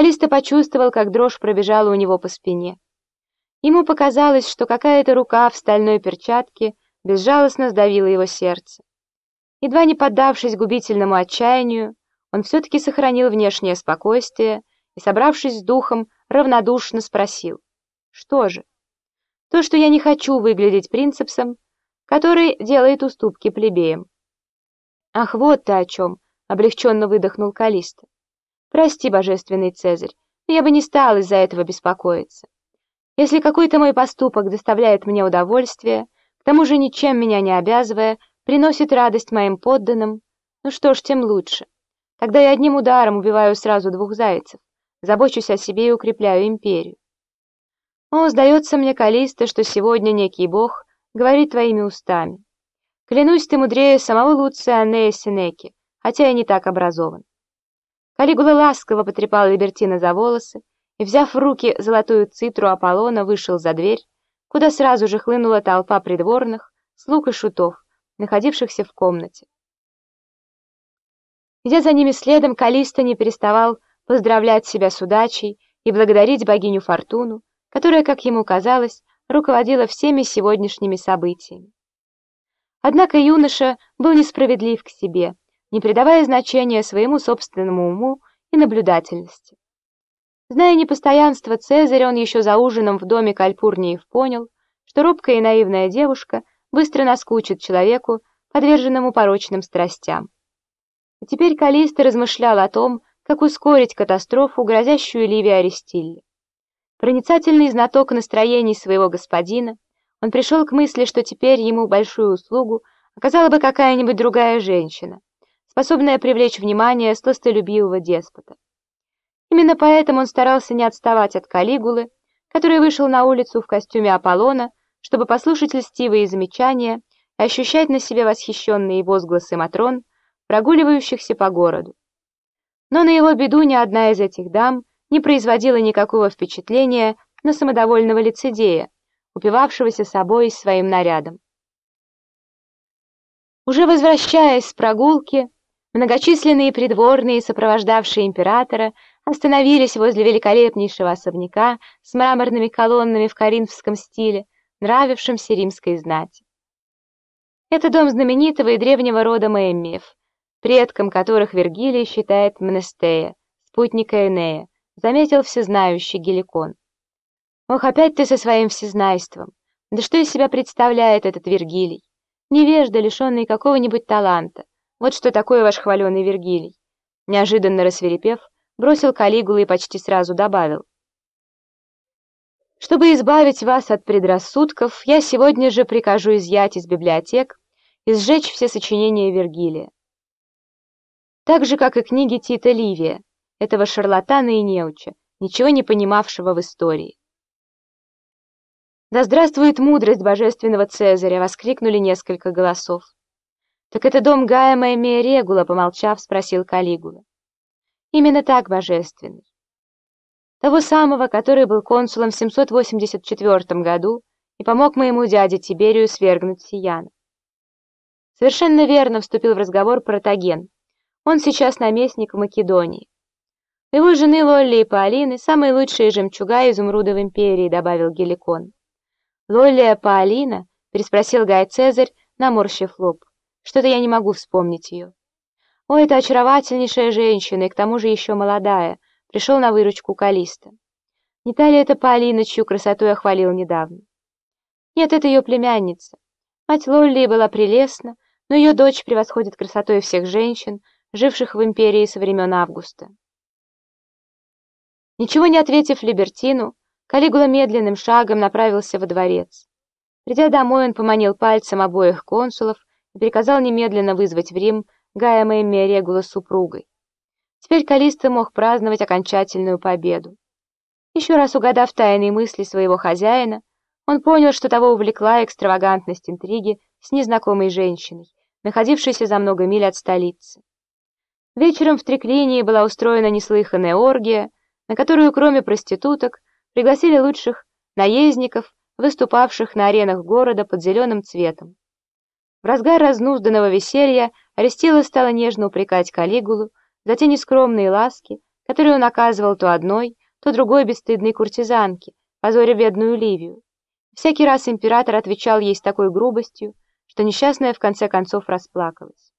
Калиста почувствовал, как дрожь пробежала у него по спине. Ему показалось, что какая-то рука в стальной перчатке безжалостно сдавила его сердце. Едва не поддавшись губительному отчаянию, он все-таки сохранил внешнее спокойствие и, собравшись с духом, равнодушно спросил. «Что же?» «То, что я не хочу выглядеть принципсом, который делает уступки плебеям». «Ах, вот ты о чем!» — облегченно выдохнул Калиста. «Прости, божественный Цезарь, но я бы не стал из-за этого беспокоиться. Если какой-то мой поступок доставляет мне удовольствие, к тому же ничем меня не обязывая, приносит радость моим подданным, ну что ж, тем лучше. Тогда я одним ударом убиваю сразу двух зайцев, забочусь о себе и укрепляю империю. О, сдается мне, Калиста, что сегодня некий бог говорит твоими устами. Клянусь, ты мудрее самого Луция Анея Синеки, хотя я не так образован. Калигула ласково потрепал Либертина за волосы и, взяв в руки золотую цитру Аполлона, вышел за дверь, куда сразу же хлынула толпа придворных, слуг и шутов, находившихся в комнате. Идя за ними следом, Калиста не переставал поздравлять себя с удачей и благодарить богиню Фортуну, которая, как ему казалось, руководила всеми сегодняшними событиями. Однако юноша был несправедлив к себе, не придавая значения своему собственному уму и наблюдательности. Зная непостоянство Цезаря, он еще за ужином в доме Кальпурниев понял, что робкая и наивная девушка быстро наскучит человеку, подверженному порочным страстям. И теперь Калиста размышлял о том, как ускорить катастрофу, грозящую Ливии Аристилле. Проницательный знаток настроений своего господина, он пришел к мысли, что теперь ему большую услугу оказала бы какая-нибудь другая женщина, способная привлечь внимание сластолюбивого деспота. Именно поэтому он старался не отставать от Калигулы, который вышел на улицу в костюме Аполлона, чтобы послушать льстивые замечания и ощущать на себе восхищенные возгласы Матрон, прогуливающихся по городу. Но на его беду ни одна из этих дам не производила никакого впечатления на самодовольного лицедея, упивавшегося собой и своим нарядом. Уже возвращаясь с прогулки, многочисленные придворные, сопровождавшие императора, остановились возле великолепнейшего особняка с мраморными колоннами в коринфском стиле, нравившимся римской знати. Это дом знаменитого и древнего рода Мэммиев, предком которых Вергилий считает Мнестея, спутника Энея, заметил всезнающий Геликон. Ох, опять ты со своим всезнайством! Да что из себя представляет этот Вергилий? Невежда, лишенный какого-нибудь таланта. Вот что такое ваш хваленый Вергилий. Неожиданно рассверепев, бросил Калигулу и почти сразу добавил. Чтобы избавить вас от предрассудков, я сегодня же прикажу изъять из библиотек и сжечь все сочинения Вергилия так же, как и книги Тита Ливия, этого шарлатана и неуча, ничего не понимавшего в истории. «Да здравствует мудрость божественного Цезаря!» — воскликнули несколько голосов. «Так это дом Гая Маймия Регула», — помолчав, спросил Калигула. «Именно так, божественный. Того самого, который был консулом в 784 году и помог моему дяде Тиберию свергнуть Сияна». Совершенно верно вступил в разговор Протаген, он сейчас наместник в Македонии. Его жены Лолли и Паолины – самые лучшие жемчуга изумруда в империи, добавил Геликон. Лоллия Паолина? переспросил Гай Цезарь, наморщив лоб. Что-то я не могу вспомнить ее. О, это очаровательнейшая женщина, и к тому же еще молодая, пришел на выручку Калиста. Не та ли это Паолина, чью красоту я хвалил недавно? Нет, это ее племянница. Мать Лолли была прелестна, но ее дочь превосходит красотой всех женщин, живших в империи со времен Августа. Ничего не ответив Либертину, Калигула медленным шагом направился во дворец. Придя домой, он поманил пальцем обоих консулов и приказал немедленно вызвать в Рим Гая Мэммия Регула супругой. Теперь Калиста мог праздновать окончательную победу. Еще раз угадав тайные мысли своего хозяина, он понял, что того увлекла экстравагантность интриги с незнакомой женщиной, находившейся за много миль от столицы. Вечером в Триклинии была устроена неслыханная оргия, на которую, кроме проституток, пригласили лучших наездников, выступавших на аренах города под зеленым цветом. В разгар разнузданного веселья Арестила стала нежно упрекать Калигулу за те нескромные ласки, которые он оказывал то одной, то другой бесстыдной куртизанке, позоря бедную Ливию. Всякий раз император отвечал ей с такой грубостью, что несчастная в конце концов расплакалась.